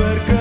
berkata